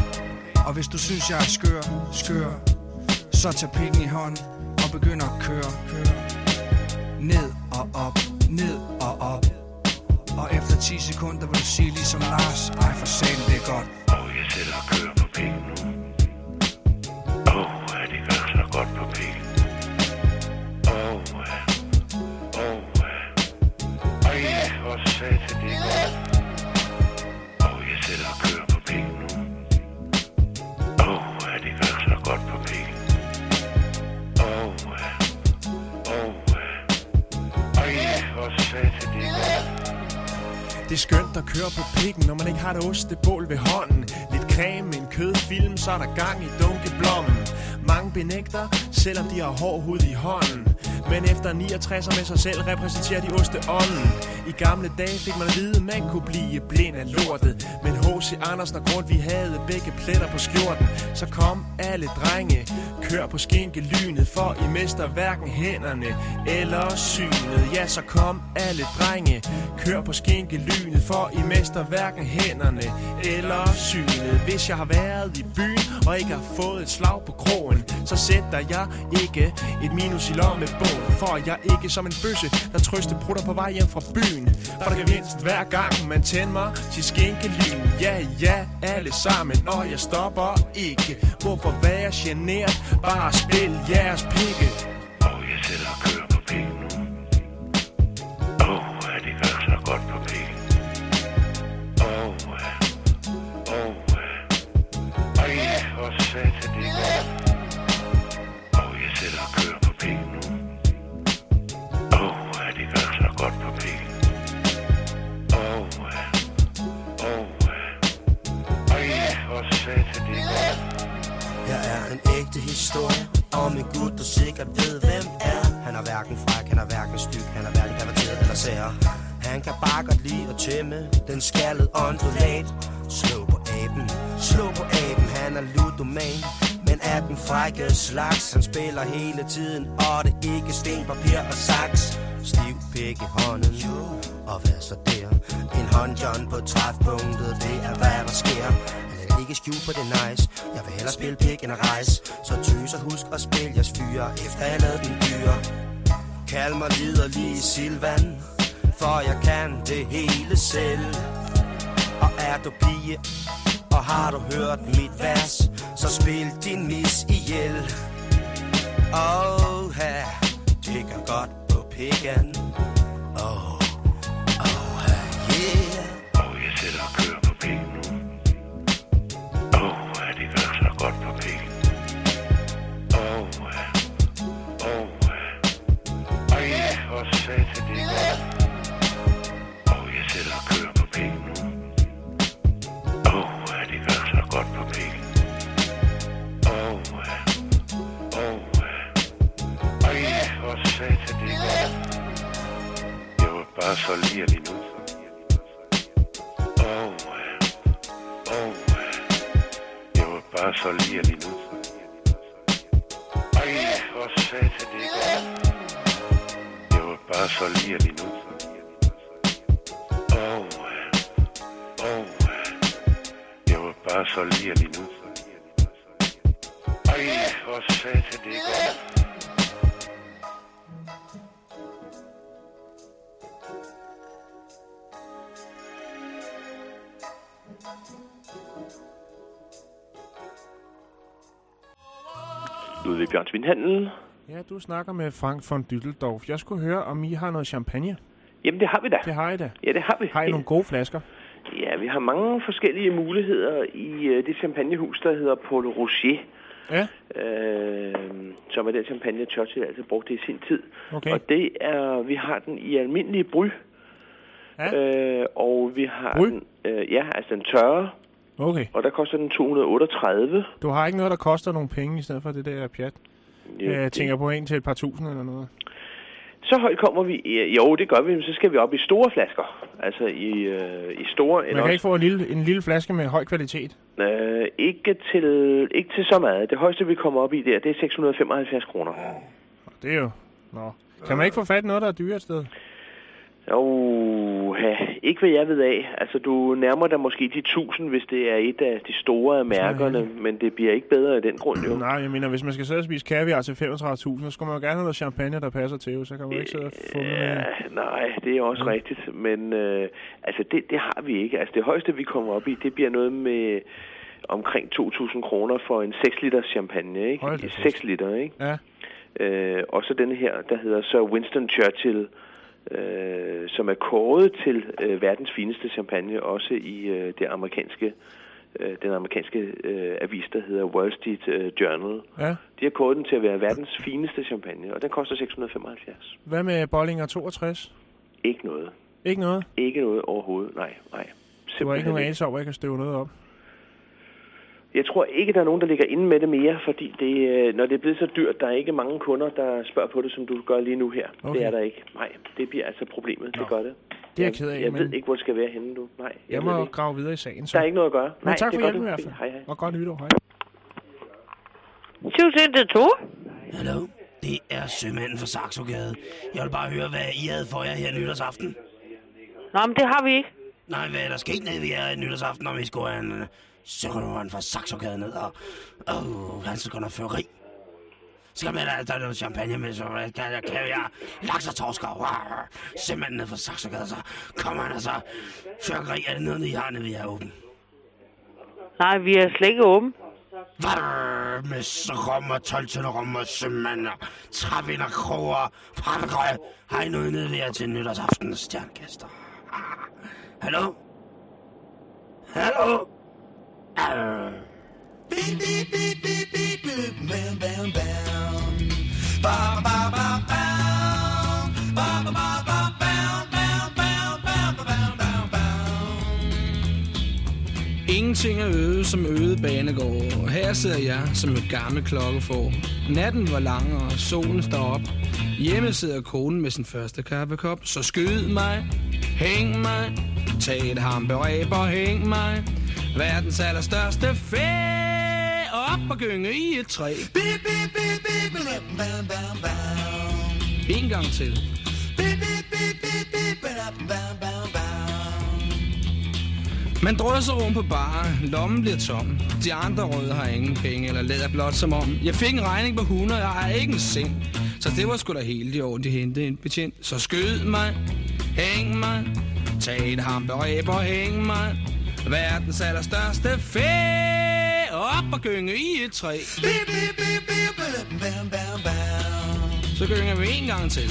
Og hvis du synes, jeg er skør, skør, så tag pikken i hånd og begynd at køre. køre. Ned og op, ned og op. Og efter 10 sekunder vil du sige ligesom Lars, ej for satan, det er godt. Og jeg sætter og kører på pikken nu. Åh, oh, er det gør så godt på pikken. Det er skønt at køre på pikken, når man ikke har det ostebål ved hånden. Lidt creme, en kødfilm, så er der gang i dunkeblommen. Mange benægter, selvom de har hård hud i hånden. Men efter 69 med sig selv repræsenterer de osteånden. I gamle dage fik man at vide, man kunne blive blind af lortet. Men H.C. Andersen og Grund, vi havde begge pletter på skjorten. Så kom alle drenge, kør på skinkelynet, for I mister hverken hænderne eller synet. Ja, så kom alle drenge, kør på skinkelynet, for I mister hverken hænderne eller synet. Hvis jeg har været i byen og ikke har fået et slag på krogen, så sætter jeg ikke et minus i lommebogen. For jeg ikke som en bøsse, der trøste prutter på vej hjem fra byen. For det kan mindst hver gang man tænder mig til skænkelyn. Ja, ja, alle sammen, og jeg stopper ikke. Hvorfor være generet? Bare spil jeres pikke. Og jeg sætter og kører på pikken nu. Åh, oh, det gør så godt på pikken. Ægte historie. Om en gut, der sikkert ved, hvem er. Han er hverken fræk, han er hverken styg Han er hverken perverteret eller sær. Han kan bare godt lide at tæmme Den skaldede ondulat Slå på aben, slå på aben Han er ludoman. Men er den frække slags Han spiller hele tiden. Og det er ikke sten, papir og saks. Stiv pik i hånden Og hvad så der? En håndjon på træfpunktet Det er hvad der sker ikke skjul på det nice. Jeg vil hellere spille pik end at rejse. Så tøs og husk at spille jeres fyre Efter jeg lavede den dyre. Kald mig liderlig Silvan For jeg kan det hele selv. Og er du pige og har du hørt mit vers Så spil din mis ihjel. Oh, her Det kan godt på pikken. Oh, oh, yeah. Oh, jeg sætter og kører. Vindhandel. Ja, du snakker med Frank von Düsseldorf. Jeg skulle høre, om I har noget champagne. Jamen, det har vi da. Det har I da. Ja, det har vi. Har I nogle gode flasker? Ja, vi har mange forskellige muligheder i øh, det champagnehus, der hedder Paul Rocher. Ja. Øh, som er den champagne, Churchill altid brugte i sin tid. Okay. Og det er, vi har den i almindelig bry. Ja. Øh, og vi har Bry? den, øh, ja, altså den tørre. Okay. Og der koster den 238. Du har ikke noget, der koster nogle penge, i stedet for det der pjat? Jo, jeg det- tænker på en til et par tusind eller noget. Så højt kommer vi. Ja, Jo, det gør vi, men så skal vi op i store flasker. Altså i, øh, i store... Man kan ikke få en lille, en lille flaske med høj kvalitet. Øh, ikke, til, ikke til så meget. Det højeste, vi kommer op i der, det er 675 kroner. Det er jo... Nå. Kan man ikke få fat i noget, der er dyre et sted? Jo, ja, ikke hvad jeg ved af. Altså, du nærmer dig måske de 1000, hvis det er et af de store af mærkerne, men det bliver ikke bedre af den grund, jo. Nej, jeg mener, hvis man skal sidde og spise kaviar til 35.000, så skulle man jo gerne have noget champagne, der passer til, jo. så kan man ikke sidde og fumle med... Ja, nej, det er også rigtigt, men øh, altså det, det har vi ikke. Altså det højeste, vi kommer op i, det bliver noget med omkring 2.000 kroner for en 6 liter champagne, ikke? Da 6 liter, ikke? Ja. Øh, og så denne her, der hedder Sir Winston Churchill, øh, som er kåret til øh, verdens fineste champagne, også i øh, det amerikanske, øh, den amerikanske øh, avis, der hedder Wall Street øh, Journal. Ja. De har kåret den til at være verdens fineste champagne, og den koster 675. Hvad med Bollinger 62? Ikke noget. Ikke noget? Ikke noget overhovedet, nej, nej. Du har ikke nogen anelse om, hvor jeg kan støve noget op. Jeg tror ikke, der er nogen, der ligger inde med det mere, fordi det, øh, når det er blevet så dyrt, der er ikke mange kunder, der spørger på det, som du gør lige nu her. Okay. Det er der ikke. Nej, det bliver altså problemet. Det gør det. Det er jeg jeg, ked af, Jeg men- ved ikke, hvor det skal være henne, du. Nej, Jeg ved må ikke. grave videre i sagen. Så. Der er ikke noget at gøre. Men Nej, tak for er hjælpen i hvert fald. Hej, hej. Og godt nytår. Hej. 20 til to. Hallo, det er sømanden fra Saxogade. Jeg vil bare høre, hvad I havde for jer her nytårsaften. Nå, men det har vi ikke. Nej, hvad er der sket nede ved jer nytårsaften, om I skulle have en øh, sømanden fra Saxogade ned, og åh, han skal godt føre rig. Så med, der, der er noget champagne med, så kan jeg, kan jeg laks og torsker. Wow. Sømanden ned fra Saxogade, så kommer han altså. Før rig, er det noget, I har nede ved jer åben? Nej, vi er slet ikke åben. Med rom og 12 til rom og sømand og trævinder, kroger, papegøje. Har I noget nede ved jer til nytårsaftens stjernekaster? Ah. Hallo? Hallo? Arr. Ingenting er øde som øde banegård. Her sidder jeg som et gammel klokkefor. Natten var lang, og solen står op. Hjemme sidder konen med sin første kaffekop. Så skyd mig, hæng mig, tag et hamperæb og hæng mig. Verdens allerstørste fæ op og gynge i et træ. En gang til. Man drysser rundt på bar, lommen bliver tom. De andre røde har ingen penge, eller lader blot som om. Jeg fik en regning på 100, jeg har ikke en seng. Så det var sgu da helt i orden, de hentede en betjent. Så skyd mig, hæng mig, tag et hamperæb og hæng mig. Verdens allerstørste fæ, op og gynge i et træ. Så gynger vi en gang til.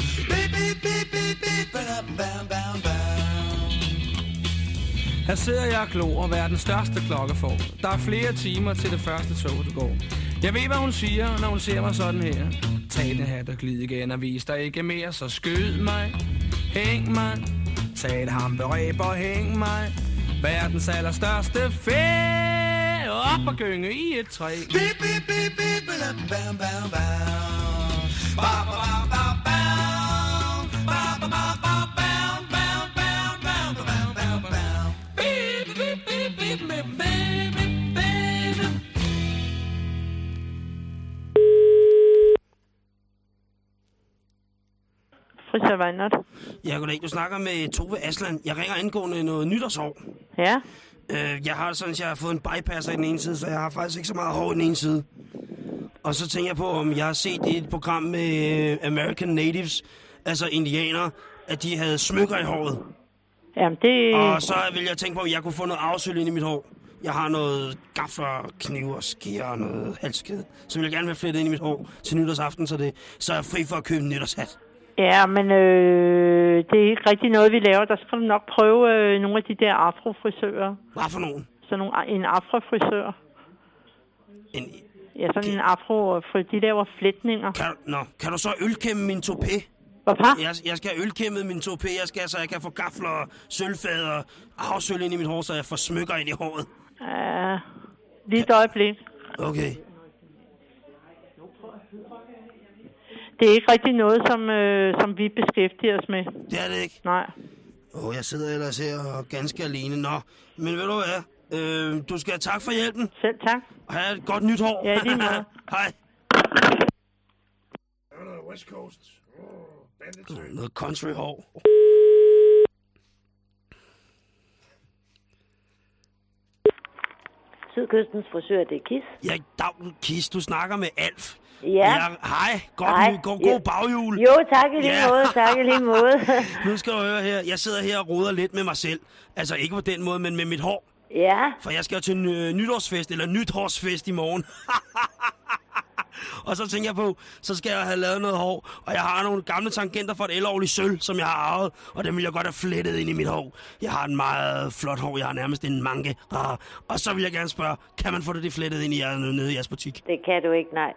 Her sidder jeg og glor verdens største klokkefor. Der er flere timer til det første tog, du går. Jeg ved, hvad hun siger, når hun ser mig sådan her. Tag den hat og glid igen og vis dig ikke mere, så skyd mig, hæng mig. Tag et hamperæb og hæng mig. Verdens allerstørste fæ, op og gynge i et træ. Frisør Vejnert. Ja, goddag. Du snakker med Tove Aslan. Jeg ringer angående noget nytårshår. Ja. Øh, jeg har sådan, at jeg har fået en bypasser i den ene side, så jeg har faktisk ikke så meget hår i den ene side. Og så tænker jeg på, om jeg har set i et program med øh, American Natives, altså indianere, at de havde smykker i håret. Jamen, det... Og så ville jeg tænke på, at jeg kunne få noget afsøl ind i mit hår. Jeg har noget gafler, kniv og skier og noget halskæde. Vil jeg gerne have flettet ind i mit hår til nytårsaften, så, det, så er jeg fri for at købe en nytårshat. Ja, men øh, det er ikke rigtig noget, vi laver. Der skal du nok prøve øh, nogle af de der afrofrisører. Hvad for nogen? Så nogle, en afrofrisør. En... Ja, sådan en afro... De laver flætninger. Kan, nå, kan du så ølkæmme min topé? Hvad jeg, jeg skal have ølkæmmet min topé, jeg skal, så jeg kan få gafler, sølvfad og afsøl ind i mit hår, så jeg får smykker ind i håret. Ja, lige et øjeblik. Okay. Det er ikke rigtig noget, som, øh, som vi beskæftiger os med. Det er det ikke? Nej. Åh, oh, jeg sidder ellers her og ganske alene. Nå, men ved du hvad? Øh, du skal have tak for hjælpen. Selv tak. Og have et godt nytår. Ja, lige måde. Hej. West Coast. Oh, Noget country hår. Sydkystens frisør, det er Kis. Ja, dag, Kis, du snakker med Alf. Ja. ja hej, godt Hej. god, god baghjul. Jo, tak i lige måde, tak i lige måde. nu skal du høre her, jeg sidder her og roder lidt med mig selv. Altså ikke på den måde, men med mit hår. Ja. For jeg skal jo til en øh, nytårsfest, eller nytårsfest i morgen. og så tænker jeg på, så skal jeg have lavet noget hår, og jeg har nogle gamle tangenter fra et elårligt sølv, som jeg har arvet, og dem vil jeg godt have flettet ind i mit hår. Jeg har en meget flot hår, jeg har nærmest en manke. Ah. Og så vil jeg gerne spørge, kan man få det flettet ind i jer, nede i jeres butik? Det kan du ikke, nej.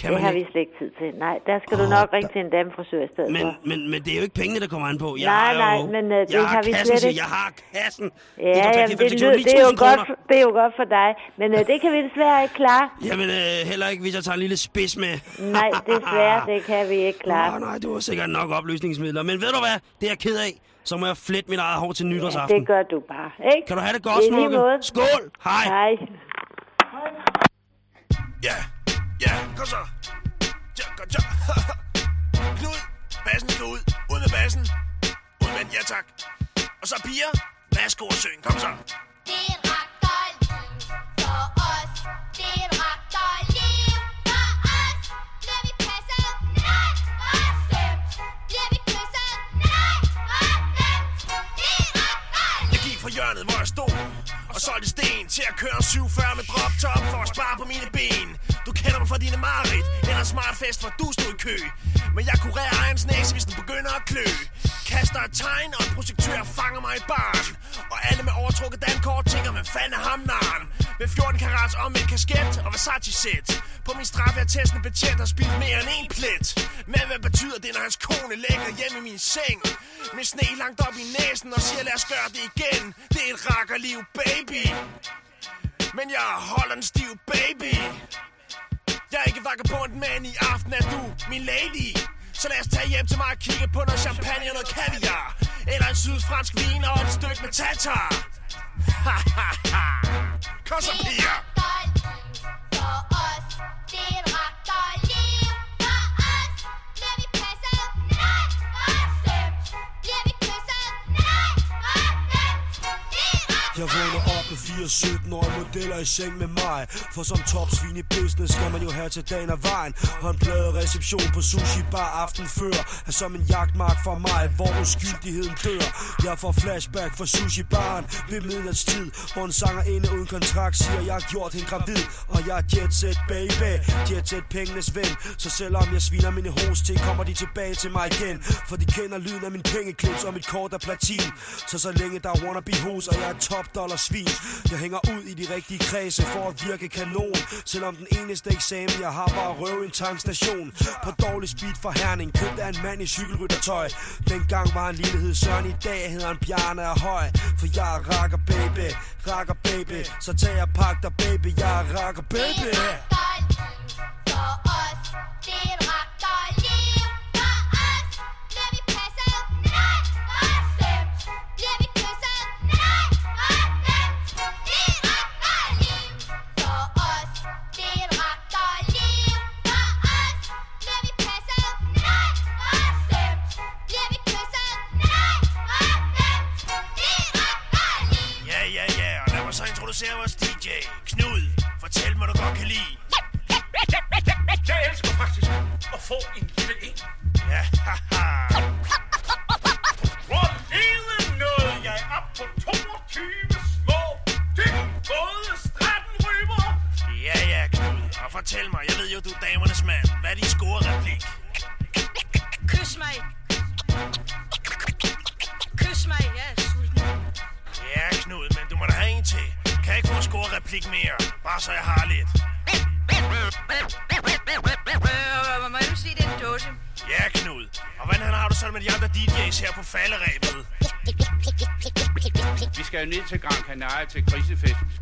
Kan det har ikke? vi slet ikke tid til. Nej, der skal oh, du nok ringe til en damefrisør i stedet Men, for. men, men det er jo ikke pengene, der kommer an på. Jeg Nej, har nej, jo, men, øh, det jeg har vi kassen, slet ikke. Jeg har kassen. Ja, jamen, det, fik lyder, jo det, er jo 9.000 godt, kroner. det er jo godt for dig. Men øh, det kan vi desværre ikke klare. Jamen, øh, heller ikke, hvis jeg tager en lille spids med. Nej, desværre, det kan vi ikke klare. Åh, nej, det var sikkert nok opløsningsmidler. Men ved du hvad? Det er jeg ked af. Så må jeg flette mit eget hår til nytårsaften. Det gør du bare, ikke? Kan du have det godt, smukke? Skål! Hej! Hej. Ja, ja, kom så. Ja, kom så. Knud, bassen skal ud. Ud med bassen. Ud med den, ja tak. Og så piger, værsgo og syng. Kom så. Det er et ragdøjliv for os. Det er et ragdøjliv for os. Bliver vi passet? Nej, bestemt. Bliver vi kysset? Nej, bestemt. Det er et ragdøjliv. Jeg gik fra hjørnet, hvor jeg stod og solgte sten til at køre en 740 med drop top for at spare på mine ben. Du kender mig fra dine mareridt, eller en smart fest, hvor du stod i kø. Men jeg kurerer ejens næse, hvis den begynder at klø. Kaster et tegn, og en projektør fanger mig i barn. Og alle med overtrukket dankort tænker, hvad fanden er ham naren? Med 14 karats om en kasket og Versace sæt. På min straf er testen betjent har spildt mere end en plet. Men hvad betyder det, når hans kone ligger hjemme i min seng? Med sne langt op i næsen og siger, lad os gøre det igen. Det er et rakkerliv, baby. Men jeg holder en stiv baby jeg er ikke vagabond, men i aften er du min lady? Så lad os tage hjem til mig og kigge på noget champagne og noget kaviar. Eller en sydfransk vin og et stykke med tatar. Kom så piger. For os, det er ragdolliv Jeg vågner op med 4-17 år modeller i seng med mig. For som topsvin i business skal man jo have til dagen og vejen. Og en plade reception på sushi bar aften før Er som en jagtmark for mig, hvor uskyldigheden dør. Jeg får flashback fra sushi baren ved midnatstid Hvor en sanger inde uden kontrakt siger, jeg har gjort hende gravid Og jeg er jet set baby, jet set pengenes ven. Så selvom jeg sviner mine hos til, kommer de tilbage til mig igen. For de kender lyden af min pengeklips og mit kort er platin. Så så længe der er wannabe hos, og jeg er top dollar svin. Jeg hænger ud i de rigtige kredse for at virke kanon. Selvom den eneste eksamen jeg har var at røve en tankstation. På dårlig speed for Herning, købte en mand i cykelryttertøj. Dengang var han lillehed Søren, i dag hedder han Bjarne er Høj. For jeg er rakker baby, rakker baby. Så tag jeg pak dig baby, jeg er rakker baby. For os, det er et vores DJ Knud, fortæl mig, du godt kan lide. Jeg elsker faktisk at få en lille en. Ja, til Gran Canaria til grisefest.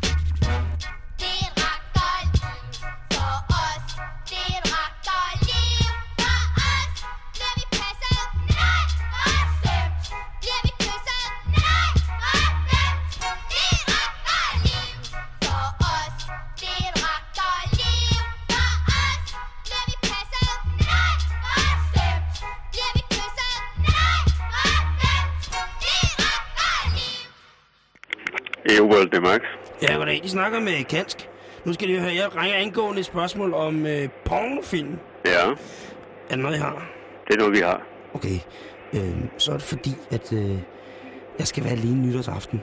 EU-World, det er Max. Ja, goddag. De snakker med Kansk. Nu skal de høre, jeg ringer angående et spørgsmål om øh, pornofilm. Ja, Er det noget, jeg har? det er noget, vi har. Okay. Øh, så er det fordi, at øh, jeg skal være alene nytårsaften.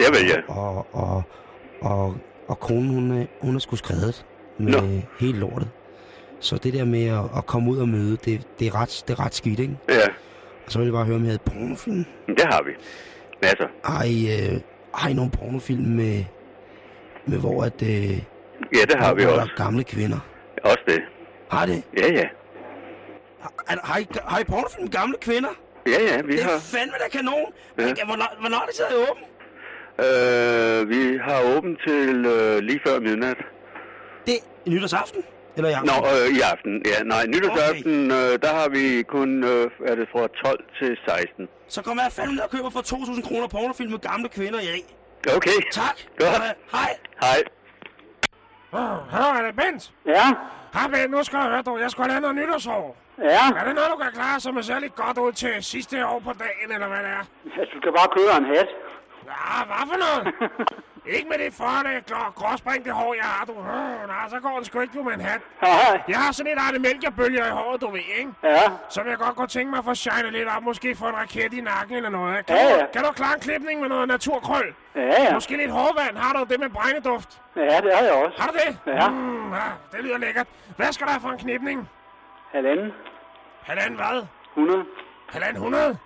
Ja, vel, ja. Og, og, og, og konen, hun er, hun er sgu skrevet med Nå. helt lortet. Så det der med at, at komme ud og møde, det, det, er ret, det er ret skidt, ikke? Ja, Og så vil jeg bare høre, om jeg havde pornofilm. det har vi. Masser. I, øh, har I nogle pornofilm med, med hvor at... Øh, Ja, det har vi også. gamle kvinder? Også det. Har det? Ja, ja. Har, har, I, har I pornofilm med gamle kvinder? Ja, ja, vi det er har. fandme da kanon. Ja. Hvornår, hvornår er det så åben? Øh, vi har åbent til øh, lige før midnat. Det er nytårsaften? Eller i aften? Nå, øh, i aften. Ja, nej, nytårsaften, øh, der har vi kun, øh, er det fra 12 til 16. Så kommer jeg fandme ned og køber for 2.000 kroner pornofilm med gamle kvinder i. Okay. Tak. Godt. Hej. Hej. Hør, er det Bent? Ja? Hej Bent, nu skal du høre, du. Jeg skal have noget nytårsår. Ja? Er det noget, du kan klare, som er særlig godt ud til sidste år på dagen, eller hvad det er? Du kan bare købe en hat. Ja, hvad for noget? ikke med det forne grå- gråspringte hår, jeg har, du. Øh, nej, så går den sgu ikke du med en hat. Nej. Jeg har sådan et Arne Mælkerbølger i håret, du ved, ikke? Ja. Som jeg godt kunne tænke mig at få shine lidt op. Måske få en raket i nakken eller noget. Kan, Ja, du, ja. kan du klare en klipning med noget naturkrøl? Ja, ja. Måske lidt hårvand. Har du det med brændeduft? Ja, det har jeg også. Har du det? Ja. Mm, ja, det lyder lækkert. Hvad skal der for en knipning? Halvanden. Halvanden hvad? 100. Halvanden hundrede?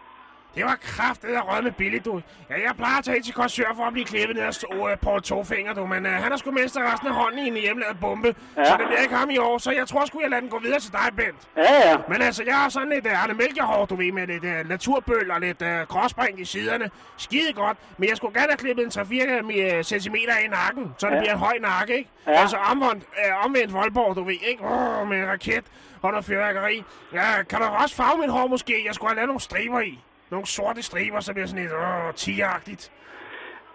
Det var kraftet af rød med billigt, du. Ja, jeg plejer at tage til Korsør for at blive klippet ned af uh, Paul Tofinger, du. Men uh, han har sgu mistet resten af hånden i en hjemmelavet bombe. Ja. Så det bliver ikke ham i år. Så jeg tror sgu, jeg lader den gå videre til dig, Bent. Ja, ja. Men altså, jeg har sådan lidt uh, Arne Mælkehår, du ved, med lidt uh, naturbøl og lidt uh, gråspring i siderne. Skide godt. Men jeg skulle gerne have klippet en 3-4 cm af i nakken, så det Ja. bliver en høj nakke, ikke? Ja. Altså omvendt, uh, omvendt Voldborg, du ved, ikke? Oh, med en raket og noget fyrværkeri. Ja, kan du også farve mit hår måske? Jeg skulle have lavet nogle striber i. Nogle sorte striber, så bliver sådan lidt åh, tigeragtigt.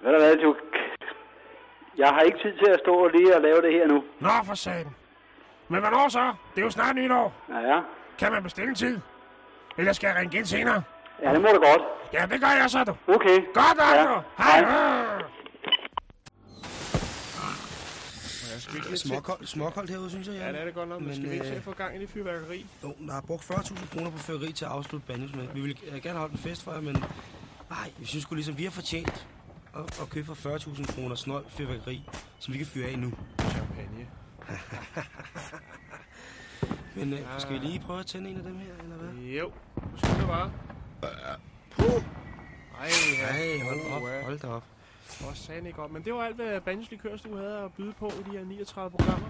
Ved du hvad, du... Jeg har ikke tid til at stå lige og lave det her nu. Nå, for satan. Men hvornår så? Det er jo snart nytår. Ja, ja. Kan man bestille en tid? Eller skal jeg ringe igen senere? Ja, det må du godt. Ja, det gør jeg så, du. Okay. Godt, Ja. Arno. Hej. Hej. Det er småkoldt, småkoldt herude, synes jeg. Ja, det er det godt nok, men skal vi ikke se at få gang i det fyrværkeri? Jo, der er brugt 40.000 kroner på fyrværkeri til at afslutte Banjos med. Vi ville øh, gerne holde en fest for jer, men nej, vi synes sgu ligesom, vi har fortjent at, at købe for 40.000 kroner snold fyrværkeri, som vi kan fyre af nu. Champagne. Men øh, skal vi lige prøve at tænde en af dem her, eller hvad? Jo, nu skal det bare. Ej, ja. Ej, hold op, ja. hold da op. Hvor sagde ikke op. Men det var alt, hvad Banjos Likørstue havde at byde på i de her 39 programmer.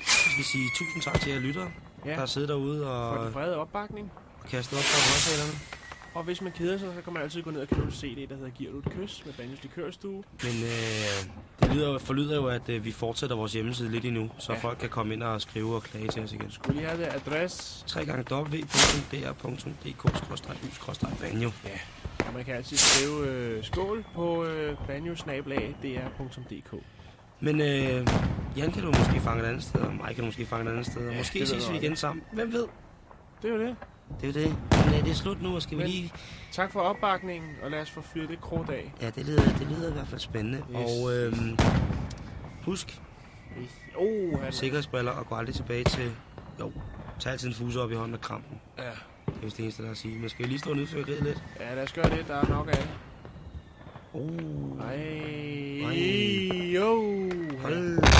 Så skal vi sige tusind tak til jer lyttere, Ja. der sidder derude For og, den brede opbakning. og kaster op på højtalerne. Og hvis man keder sig, så kan man altid gå ned og købe en CD, der hedder Giver du et kys med Banjos Likørstue. Men øh, det lyder, forlyder jo, at øh, vi fortsætter vores hjemmeside lidt endnu, så Ja. folk kan komme ind og skrive og klage til os igen. Skulle lige have det adresse. 3 gange www.dr.dk-banjo. Ja. Og man kan altid skrive øh, skål på øh, banjosnabelag.dr.dk. Men øh, Jan kan du måske fange et andet sted, og mig kan du måske fange et andet sted, og Ja, måske det ses vi igen sammen. Hvem ved? Det er jo det. Det er jo det. Men øh, det er slut nu, og skal vi Men- lige... Tak for opbakningen, og lad os få fyret det krudt af. Ja, det lyder, det lyder i hvert fald spændende. Yes. Og øh, husk, Oh, han... sikkerhedsbriller og gå aldrig tilbage til... Jo, tag altid en fuse op i hånden og kram den. Ja. Det er det eneste, der er at sige. Men skal vi lige stå og nyde grill lidt? Ja, lad os gøre det. Der er nok af det. Oh. Ej. Ej. Jo. Hold.